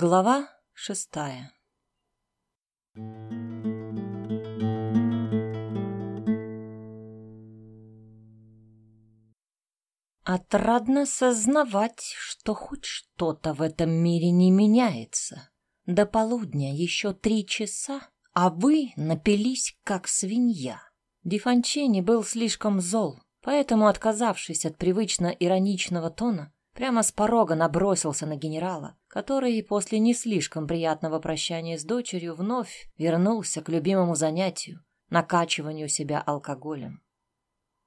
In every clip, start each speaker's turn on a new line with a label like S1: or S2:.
S1: Глава шестая Отрадно сознавать, что хоть что-то в этом мире не меняется. До полудня еще три часа, а вы напились, как свинья. Дифанчини был слишком зол, поэтому, отказавшись от привычно ироничного тона, прямо с порога набросился на генерала, который после не слишком приятного прощания с дочерью вновь вернулся к любимому занятию — накачиванию себя алкоголем.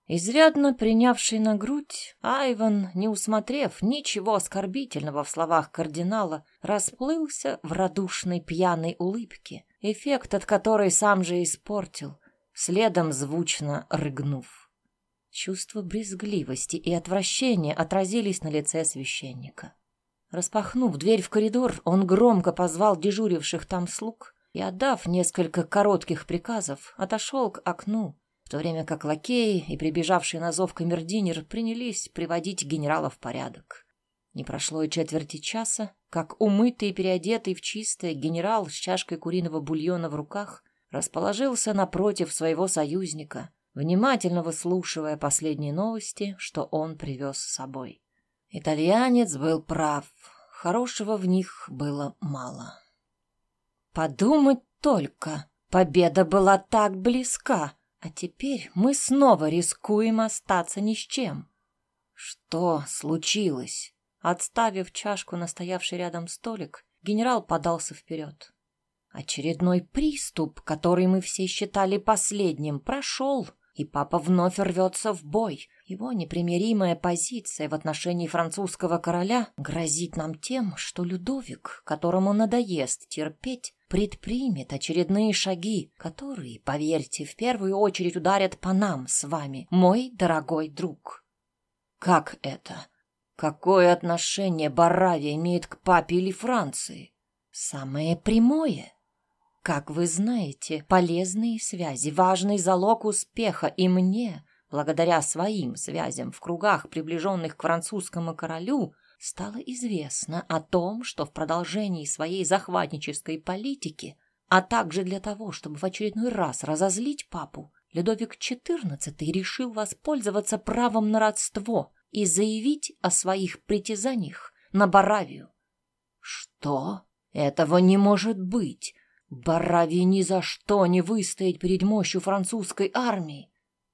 S1: Изрядно принявший на грудь, Айван, не усмотрев ничего оскорбительного в словах кардинала, расплылся в радушной пьяной улыбке, эффект от которой сам же испортил, следом звучно рыгнув. Чувство брезгливости и отвращения отразились на лице священника. Распахнув дверь в коридор, он громко позвал дежуривших там слуг и, отдав несколько коротких приказов, отошел к окну, в то время как лакеи и прибежавший на зов камердинер принялись приводить генерала в порядок. Не прошло и четверти часа, как умытый и переодетый в чистое генерал с чашкой куриного бульона в руках расположился напротив своего союзника — внимательно выслушивая последние новости, что он привез с собой. Итальянец был прав, хорошего в них было мало. Подумать только, победа была так близка, а теперь мы снова рискуем остаться ни с чем. Что случилось? Отставив чашку на стоявший рядом столик, генерал подался вперед. Очередной приступ, который мы все считали последним, прошел, и папа вновь рвется в бой. Его непримиримая позиция в отношении французского короля грозит нам тем, что Людовик, которому надоест терпеть, предпримет очередные шаги, которые, поверьте, в первую очередь ударят по нам с вами, мой дорогой друг. Как это? Какое отношение Баравия имеет к папе или Франции? Самое прямое. Как вы знаете, полезные связи — важный залог успеха, и мне, благодаря своим связям в кругах, приближенных к французскому королю, стало известно о том, что в продолжении своей захватнической политики, а также для того, чтобы в очередной раз разозлить папу, Людовик XIV решил воспользоваться правом на родство и заявить о своих притязаниях на Баравию. Что? Этого не может быть. Барави ни за что не выстоять перед мощью французской армии.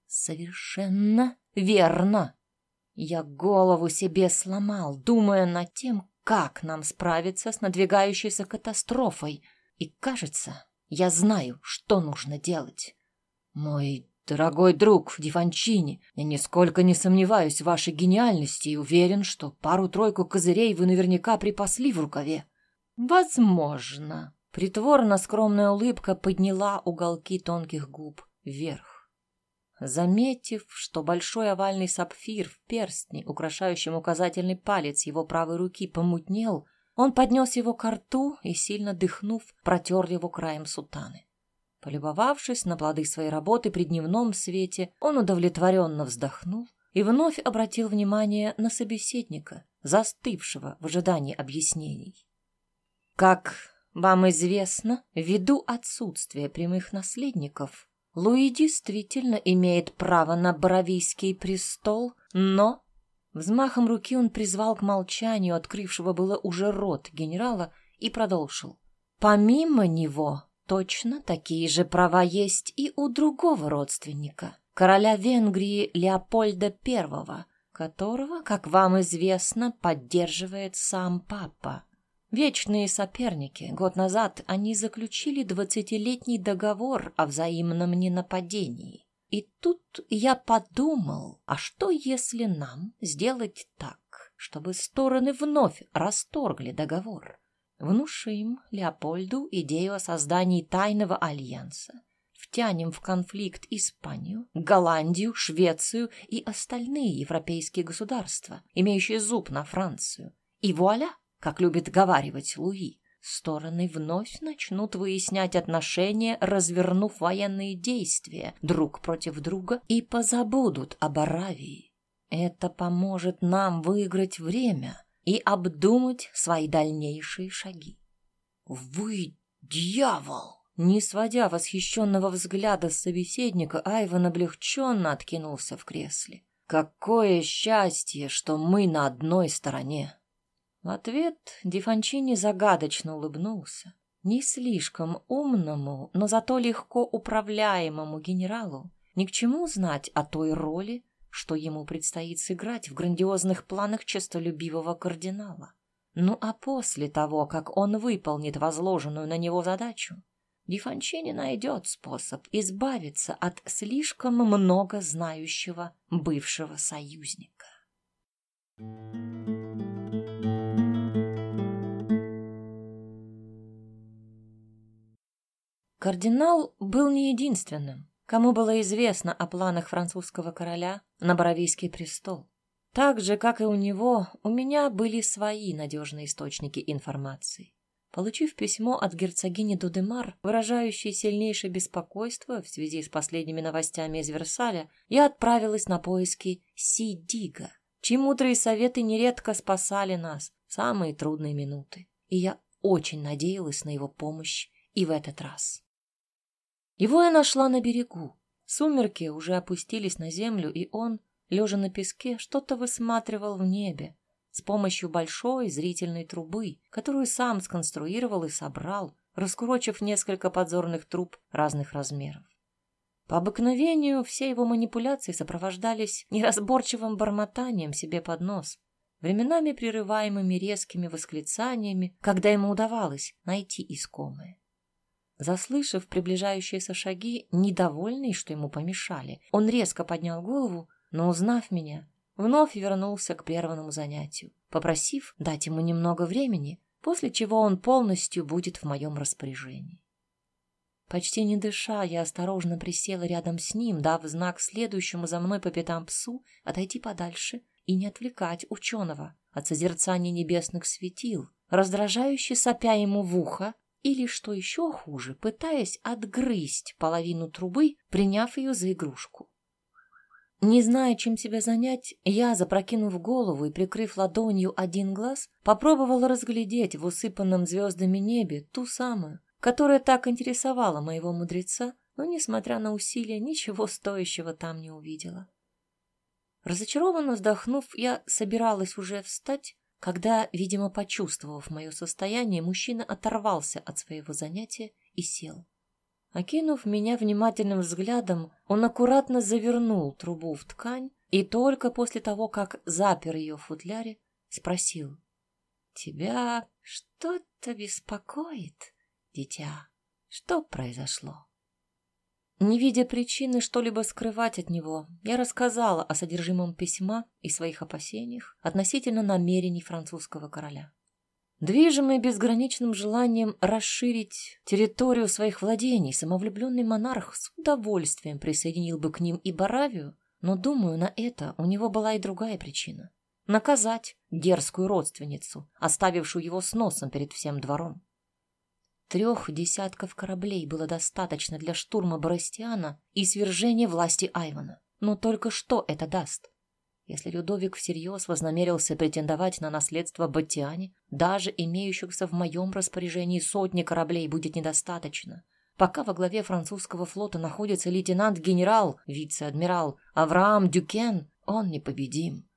S1: Совершенно верно. Я голову себе сломал, думая над тем, как нам справиться с надвигающейся катастрофой. И, кажется, я знаю, что нужно делать. Мой дорогой друг Диванчини, я нисколько не сомневаюсь в вашей гениальности и уверен, что пару-тройку козырей вы наверняка припасли в рукаве. Возможно, Притворно скромная улыбка подняла уголки тонких губ вверх. Заметив, что большой овальный сапфир в перстне, украшающем указательный палец его правой руки, помутнел, он поднес его к рту и, сильно дыхнув, протер его краем сутаны. Полюбовавшись на плоды своей работы при дневном свете, он удовлетворенно вздохнул и вновь обратил внимание на собеседника, застывшего в ожидании объяснений. Как вам известно, ввиду отсутствия прямых наследников, Луи действительно имеет право на Боровийский престол, но... Взмахом руки он призвал к молчанию открывшего было уже рот генерала и продолжил. Помимо него, точно такие же права есть и у другого родственника, короля Венгрии Леопольда I, которого, как вам известно, поддерживает сам папа. Вечные соперники. Год назад они заключили двадцатилетний договор о взаимном ненападении. И тут я подумал, а что если нам сделать так, чтобы стороны вновь расторгли договор? Внушим Леопольду идею о создании тайного альянса, втянем в конфликт Испанию, Голландию, Швецию и остальные европейские государства, имеющие зуб на Францию. И вуаля! Как любит говаривать Луи, стороны вновь начнут выяснять отношения, развернув военные действия друг против друга и позабудут об Аравии. Это поможет нам выиграть время и обдумать свои дальнейшие шаги. «Вы дьявол!» Не сводя восхищенного взгляда с собеседника, Айван облегченно откинулся в кресле. «Какое счастье, что мы на одной стороне!» В ответ Дифанчини загадочно улыбнулся. Не слишком умному, но зато легко управляемому генералу ни к чему знать о той роли, что ему предстоит сыграть в грандиозных планах честолюбивого кардинала. Ну а после того, как он выполнит возложенную на него задачу, Дифанчини найдет способ избавиться от слишком много знающего бывшего союзника. Кардинал был не единственным, кому было известно о планах французского короля на Боровийский престол. Так же, как и у него, у меня были свои надежные источники информации. Получив письмо от герцогини Дудемар, выражающее сильнейшее беспокойство в связи с последними новостями из Версаля, я отправилась на поиски Сидига, чьи мудрые советы нередко спасали нас в самые трудные минуты. И я очень надеялась на его помощь и в этот раз. Его я нашла на берегу. Сумерки уже опустились на землю, и он, лежа на песке, что-то высматривал в небе, с помощью большой зрительной трубы, которую сам сконструировал и собрал, раскурочив несколько подзорных труб разных размеров. По обыкновению все его манипуляции сопровождались неразборчивым бормотанием себе под нос, временами прерываемыми резкими восклицаниями, когда ему удавалось найти искомое. Заслышав приближающиеся шаги, недовольный, что ему помешали, он резко поднял голову, но, узнав меня, вновь вернулся к прерванному занятию, попросив дать ему немного времени, после чего он полностью будет в моем распоряжении. Почти не дыша, я осторожно присела рядом с ним, дав знак следующему за мной по пятам псу отойти подальше и не отвлекать ученого от созерцания небесных светил, раздражающе сопя ему в ухо или, что еще хуже, пытаясь отгрызть половину трубы, приняв ее за игрушку. Не зная, чем себя занять, я, запрокинув голову и прикрыв ладонью один глаз, попробовала разглядеть в усыпанном звездами небе ту самую, которая так интересовала моего мудреца, но, несмотря на усилия, ничего стоящего там не увидела. Разочарованно вздохнув, я собиралась уже встать, когда, видимо, почувствовав мое состояние, мужчина оторвался от своего занятия и сел. Окинув меня внимательным взглядом, он аккуратно завернул трубу в ткань и только после того, как запер ее в футляре, спросил. «Тебя что-то беспокоит, дитя? Что произошло?» Не видя причины что-либо скрывать от него, я рассказала о содержимом письма и своих опасениях относительно намерений французского короля. Движимый безграничным желанием расширить территорию своих владений, самовлюбленный монарх с удовольствием присоединил бы к ним и Баравию, но, думаю, на это у него была и другая причина — наказать дерзкую родственницу, оставившую его с носом перед всем двором. Трех десятков кораблей было достаточно для штурма Барастиана и свержения власти Айвана. Но только что это даст? Если Людовик всерьез вознамерился претендовать на наследство Баттиане, даже имеющихся в моем распоряжении сотни кораблей будет недостаточно. Пока во главе французского флота находится лейтенант-генерал, вице-адмирал Авраам Дюкен, он непобедим.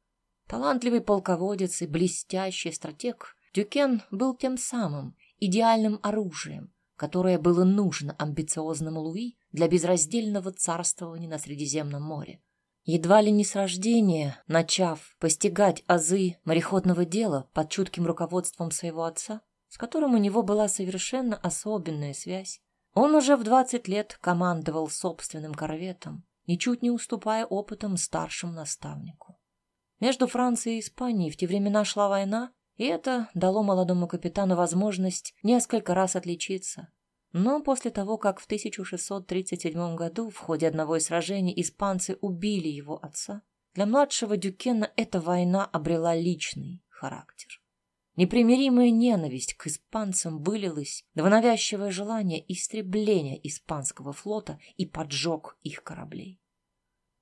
S1: Талантливый полководец и блестящий стратег, Дюкен был тем самым идеальным оружием, которое было нужно амбициозному Луи для безраздельного царствования на Средиземном море. Едва ли не с рождения, начав постигать азы мореходного дела под чутким руководством своего отца, с которым у него была совершенно особенная связь, он уже в двадцать лет командовал собственным корветом, ничуть не уступая опытом старшему наставнику. Между Францией и Испанией в те времена шла война, и это дало молодому капитану возможность несколько раз отличиться, но после того, как в 1637 году в ходе одного из сражений испанцы убили его отца, для младшего Дюкена эта война обрела личный характер. Непримиримая ненависть к испанцам вылилась в навязчивое желание истребления испанского флота и поджог их кораблей.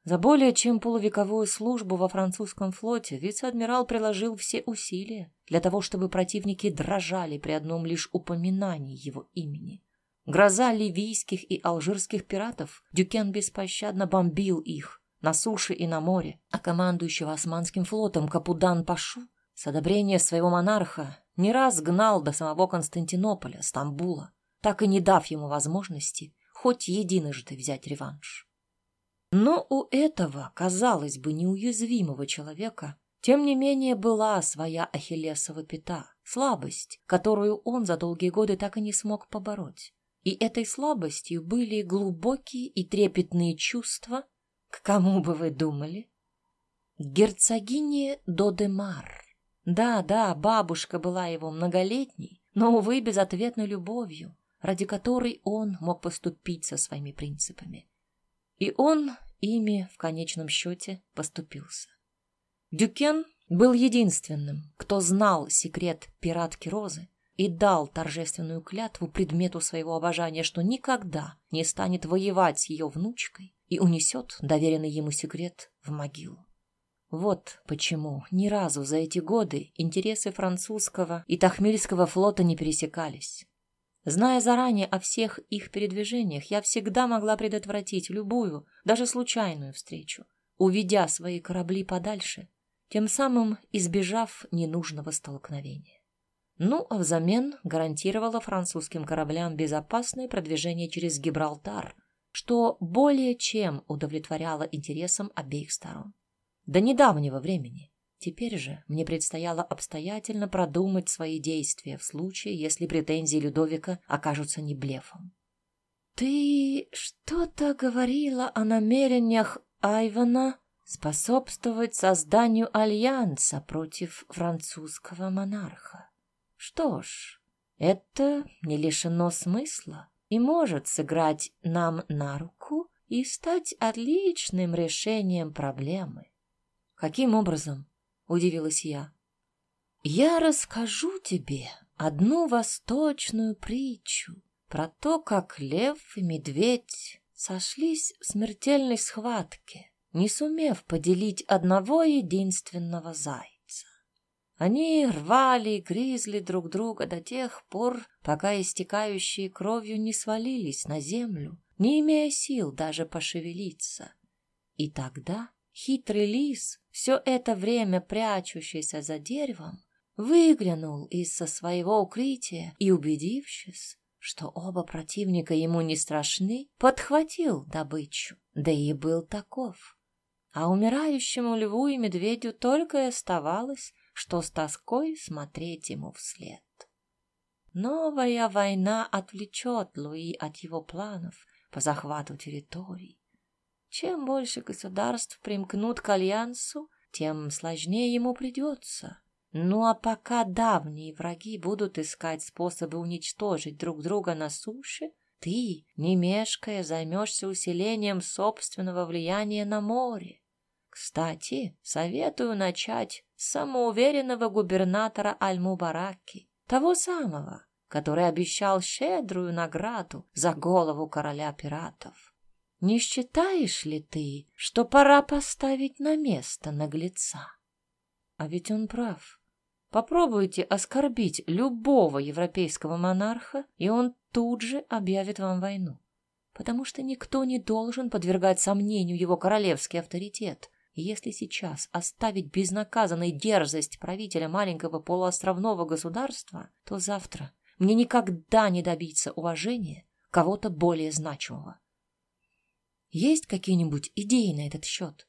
S1: За более чем полувековую службу во французском флоте вице-адмирал приложил все усилия для того, чтобы противники дрожали при одном лишь упоминании его имени. Гроза ливийских и алжирских пиратов, Дюкен беспощадно бомбил их на суше и на море, а командующего османским флотом Капудан Пашу с одобрения своего монарха не раз гнал до самого Константинополя, Стамбула, так и не дав ему возможности хоть единожды взять реванш. Но у этого, казалось бы, неуязвимого человека, тем не менее была своя ахиллесова пята, слабость, которую он за долгие годы так и не смог побороть. И этой слабостью были глубокие и трепетные чувства, к кому бы вы думали? Герцогине Додемар. Да, да, бабушка была его многолетней, но, увы, безответной любовью, ради которой он мог поступить со своими принципами. И он ими в конечном счете поступился. Дюкен был единственным, кто знал секрет пиратки Розы и дал торжественную клятву предмету своего обожания, что никогда не станет воевать с ее внучкой и унесет доверенный ему секрет в могилу. Вот почему ни разу за эти годы интересы французского и Тахмильского флота не пересекались. Зная заранее о всех их передвижениях, я всегда могла предотвратить любую, даже случайную встречу, уведя свои корабли подальше, тем самым избежав ненужного столкновения. Ну, а взамен гарантировала французским кораблям безопасное продвижение через Гибралтар, что более чем удовлетворяло интересам обеих сторон. До недавнего времени Теперь же мне предстояло обстоятельно продумать свои действия в случае, если претензии Людовика окажутся не блефом. «Ты что-то говорила о намерениях Айвана способствовать созданию альянса против французского монарха. Что ж, это не лишено смысла и может сыграть нам на руку и стать отличным решением проблемы. Каким образом? Удивилась я. Я расскажу тебе одну восточную притчу про то, как лев и медведь сошлись в смертельной схватке, не сумев поделить одного единственного зайца. Они рвали и грызли друг друга до тех пор, пока истекающие кровью не свалились на землю, не имея сил даже пошевелиться. И тогда Хитрый лис, все это время прячущийся за деревом, выглянул из-со своего укрытия и, убедившись, что оба противника ему не страшны, подхватил добычу, да и был таков. А умирающему льву и медведю только и оставалось, что с тоской смотреть ему вслед. Новая война отвлечет Луи от его планов по захвату территорий. Чем больше государств примкнут к альянсу, тем сложнее ему придется. Ну а пока давние враги будут искать способы уничтожить друг друга на суше, ты, не мешкая, займешься усилением собственного влияния на море. Кстати, советую начать с самоуверенного губернатора Аль-Мубараки, того самого, который обещал щедрую награду за голову короля пиратов. Не считаешь ли ты, что пора поставить на место наглеца? А ведь он прав. Попробуйте оскорбить любого европейского монарха, и он тут же объявит вам войну. Потому что никто не должен подвергать сомнению его королевский авторитет. И если сейчас оставить безнаказанной дерзость правителя маленького полуостровного государства, то завтра мне никогда не добиться уважения кого-то более значимого. Есть какие-нибудь идеи на этот счет?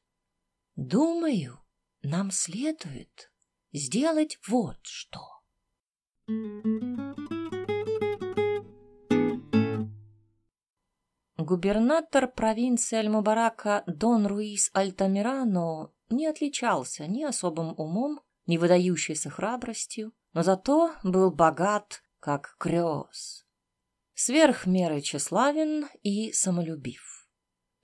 S1: Думаю, нам следует сделать вот что. Губернатор провинции Аль-Мубарака Дон Руис Альтамирано не отличался ни особым умом, ни выдающейся храбростью, но зато был богат, как креос, сверх меры тщеславен и самолюбив.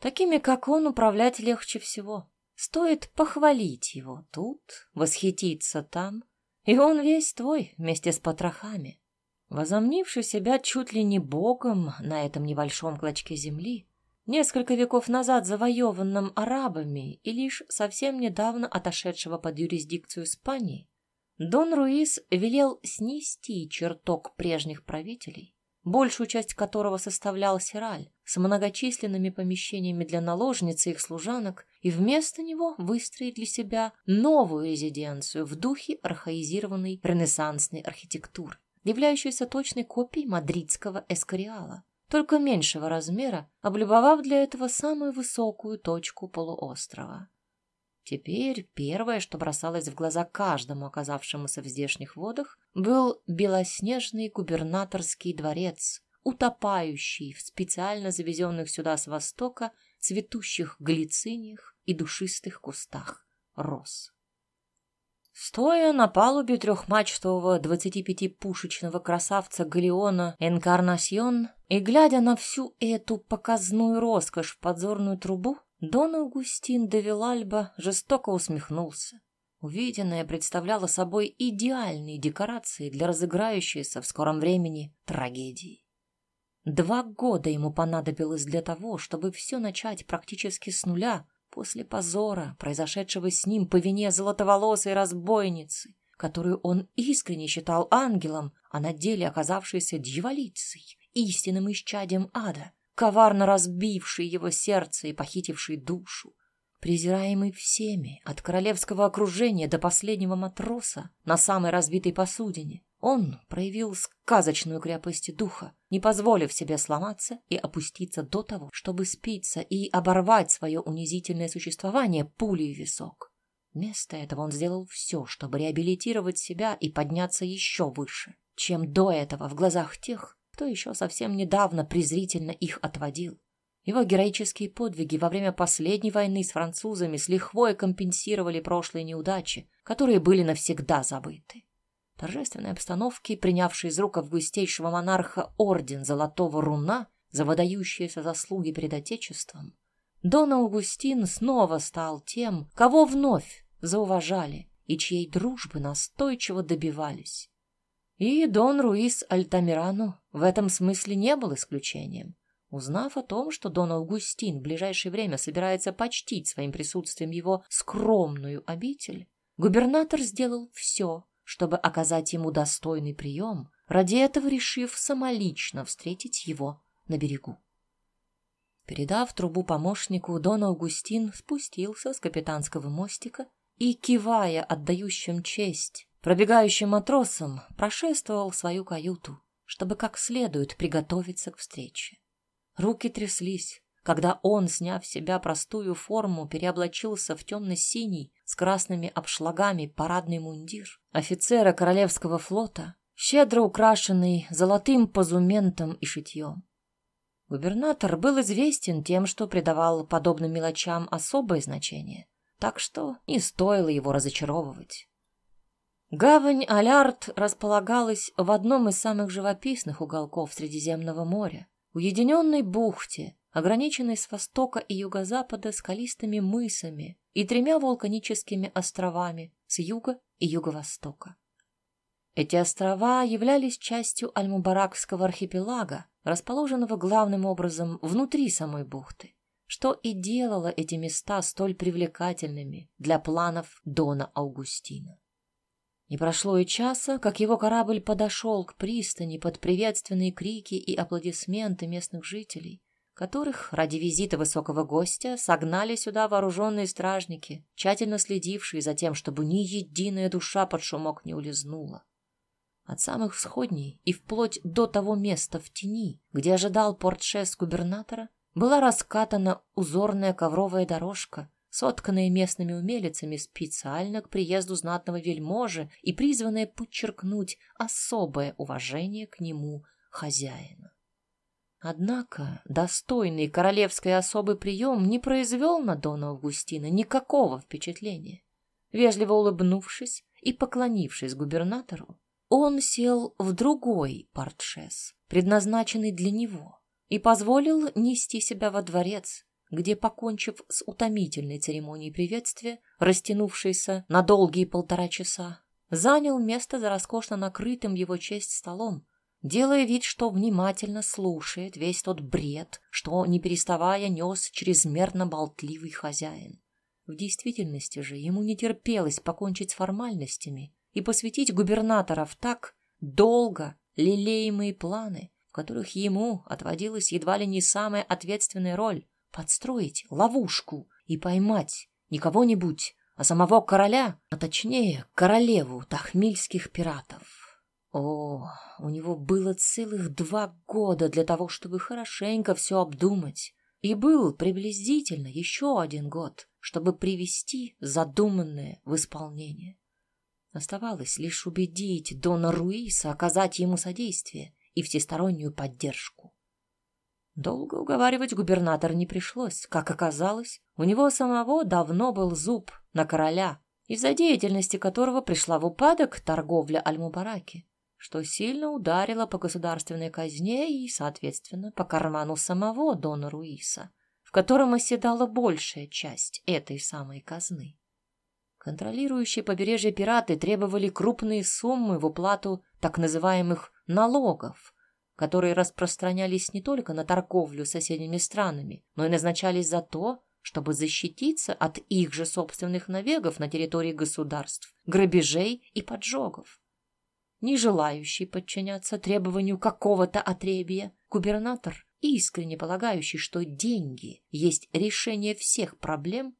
S1: Такими, как он, управлять легче всего. Стоит похвалить его тут, восхититься там, и он весь твой вместе с потрохами. Возомнивший себя чуть ли не богом на этом небольшом клочке земли, несколько веков назад завоеванном арабами и лишь совсем недавно отошедшего под юрисдикцию Испании, Дон Руис велел снести чертог прежних правителей, большую часть которого составлял Сираль, с многочисленными помещениями для наложниц и их служанок, и вместо него выстроить для себя новую резиденцию в духе архаизированной ренессансной архитектуры, являющуюся точной копией мадридского эскориала, только меньшего размера, облюбовав для этого самую высокую точку полуострова. Теперь первое, что бросалось в глаза каждому оказавшемуся в здешних водах, был белоснежный губернаторский дворец, утопающий в специально завезенных сюда с востока цветущих глициниях и душистых кустах роз. Стоя на палубе трехмачтового 25-пушечного красавца Галеона «Энкарнасьон» и глядя на всю эту показную роскошь в подзорную трубу, Дон Аугустин де Вилальба жестоко усмехнулся. Увиденное представляло собой идеальные декорации для разыграющейся в скором времени трагедии. Два года ему понадобилось для того, чтобы все начать практически с нуля после позора, произошедшего с ним по вине золотоволосой разбойницы, которую он искренне считал ангелом, а на деле оказавшейся дьяволицей, истинным исчадием ада коварно разбивший его сердце и похитивший душу. Презираемый всеми, от королевского окружения до последнего матроса на самой разбитой посудине, он проявил сказочную крепость духа, не позволив себе сломаться и опуститься до того, чтобы спиться и оборвать свое унизительное существование пулей в висок. Вместо этого он сделал все, чтобы реабилитировать себя и подняться еще выше, чем до этого в глазах тех, кто еще совсем недавно презрительно их отводил. Его героические подвиги во время последней войны с французами с лихвой компенсировали прошлые неудачи, которые были навсегда забыты. Торжественной обстановке, принявший из рук августейшего монарха орден Золотого Руна за выдающиеся заслуги перед Отечеством, Дон Аугустин снова стал тем, кого вновь зауважали и чьей дружбы настойчиво добивались. И Дон Руис Альтамирану в этом смысле не был исключением. Узнав о том, что Дон Аугустин в ближайшее время собирается почтить своим присутствием его скромную обитель, губернатор сделал все, чтобы оказать ему достойный прием, ради этого решив самолично встретить его на берегу. Передав трубу помощнику, Дон Аугустин спустился с капитанского мостика и, кивая отдающим честь, Пробегающим матросом прошествовал в свою каюту, чтобы как следует приготовиться к встрече. Руки тряслись, когда он, сняв с себя простую форму, переоблачился в темно-синий с красными обшлагами парадный мундир офицера Королевского флота, щедро украшенный золотым позументом и шитьем. Губернатор был известен тем, что придавал подобным мелочам особое значение, так что не стоило его разочаровывать. Гавань Алярд располагалась в одном из самых живописных уголков Средиземного моря, уединенной бухте, ограниченной с востока и юго-запада скалистыми мысами и тремя вулканическими островами с юга и юго-востока. Эти острова являлись частью Альмубаракского архипелага, расположенного главным образом внутри самой бухты, что и делало эти места столь привлекательными для планов Дона Аугустина. Не прошло и часа, как его корабль подошел к пристани под приветственные крики и аплодисменты местных жителей, которых ради визита высокого гостя согнали сюда вооруженные стражники, тщательно следившие за тем, чтобы ни единая душа под шумок не улизнула. От самых всходней и вплоть до того места в тени, где ожидал портшес губернатора, была раскатана узорная ковровая дорожка, сотканные местными умелицами специально к приезду знатного вельможи и призванное подчеркнуть особое уважение к нему хозяина. Однако достойный королевской особый прием не произвел на Дона Августина никакого впечатления. Вежливо улыбнувшись и поклонившись губернатору, он сел в другой портшес, предназначенный для него, и позволил нести себя во дворец, где, покончив с утомительной церемонией приветствия, растянувшейся на долгие полтора часа, занял место за роскошно накрытым его честь столом, делая вид, что внимательно слушает весь тот бред, что, не переставая, нес чрезмерно болтливый хозяин. В действительности же ему не терпелось покончить с формальностями и посвятить губернаторов так долго лелеемые планы, в которых ему отводилась едва ли не самая ответственная роль — подстроить ловушку и поймать не кого-нибудь, а самого короля, а точнее королеву тахмильских пиратов. О, у него было целых два года для того, чтобы хорошенько все обдумать, и был приблизительно еще один год, чтобы привести задуманное в исполнение. Оставалось лишь убедить Дона Руиса оказать ему содействие и всестороннюю поддержку. Долго уговаривать губернатора не пришлось. Как оказалось, у него самого давно был зуб на короля, из-за деятельности которого пришла в упадок торговля Аль-Мубараки, что сильно ударило по государственной казне и, соответственно, по карману самого Дона Руиса котором оседала большая часть этой самой казны. Контролирующие побережье пираты требовали крупные суммы в уплату так называемых налогов, которые распространялись не только на торговлю с соседними странами, но и назначались за то, чтобы защититься от их же собственных набегов на территории государств, грабежей и поджогов. Не желающий подчиняться требованию какого-то отребия, губернатор искренне полагающий, что деньги есть решение всех проблем,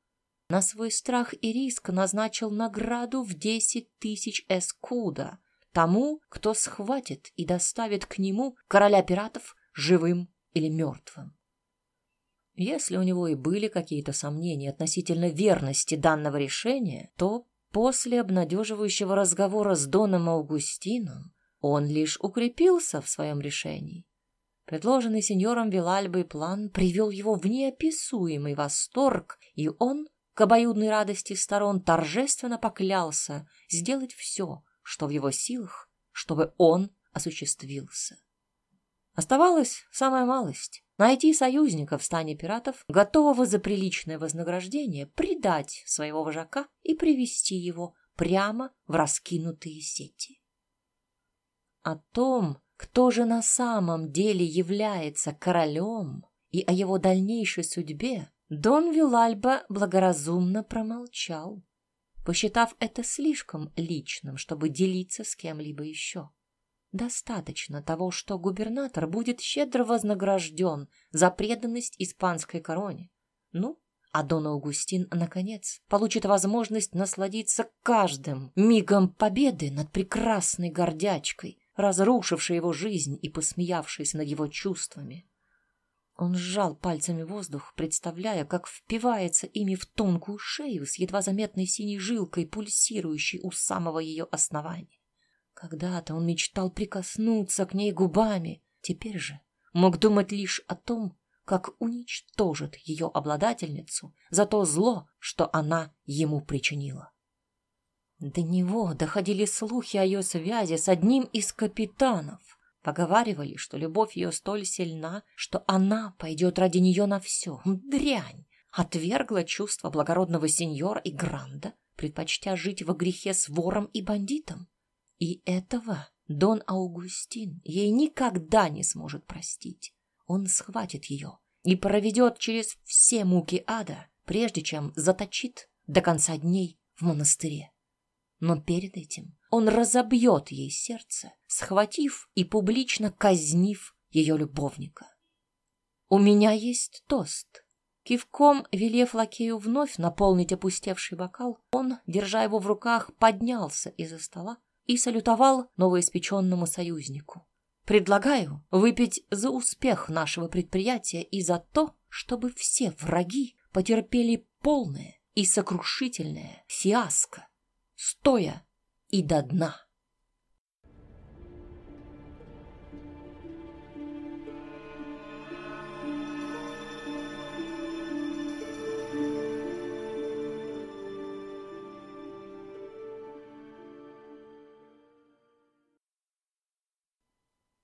S1: на свой страх и риск назначил награду в десять тысяч эскуда тому, кто схватит и доставит к нему короля пиратов живым или мертвым. Если у него и были какие-то сомнения относительно верности данного решения, то после обнадеживающего разговора с Доном Аугустином он лишь укрепился в своем решении Предложенный сеньором Вилальбой план привел его в неописуемый восторг, и он, к обоюдной радости сторон, торжественно поклялся сделать все, что в его силах, чтобы он осуществился. Оставалась самая малость — найти союзника в стане пиратов, готового за приличное вознаграждение предать своего вожака и привести его прямо в раскинутые сети. О том, кто же на самом деле является королем и о его дальнейшей судьбе, Дон Вилальба благоразумно промолчал, посчитав это слишком личным, чтобы делиться с кем-либо еще. Достаточно того, что губернатор будет щедро вознагражден за преданность испанской короне. Ну, а Дон Аугустин, наконец, получит возможность насладиться каждым мигом победы над прекрасной гордячкой, разрушивший его жизнь и посмеявшийся над его чувствами. Он сжал пальцами воздух, представляя, как впивается ими в тонкую шею с едва заметной синей жилкой, пульсирующей у самого ее основания. Когда-то он мечтал прикоснуться к ней губами, теперь же мог думать лишь о том, как уничтожит ее обладательницу за то зло, что она ему причинила. До него доходили слухи о ее связи с одним из капитанов. Поговаривали, что любовь ее столь сильна, что она пойдет ради нее на все. Дрянь! Отвергла чувство благородного сеньора и гранда, предпочтя жить во грехе с вором и бандитом. И этого Дон Аугустин ей никогда не сможет простить. Он схватит ее и проведет через все муки ада, прежде чем заточит до конца дней в монастыре. Но перед этим он разобьет ей сердце, схватив и публично казнив ее любовника. «У меня есть тост». Кивком, велев лакею вновь наполнить опустевший бокал, он, держа его в руках, поднялся из-за стола и салютовал новоиспеченному союзнику. «Предлагаю выпить за успех нашего предприятия и за то, чтобы все враги потерпели полное и сокрушительное фиаско стоя и до дна.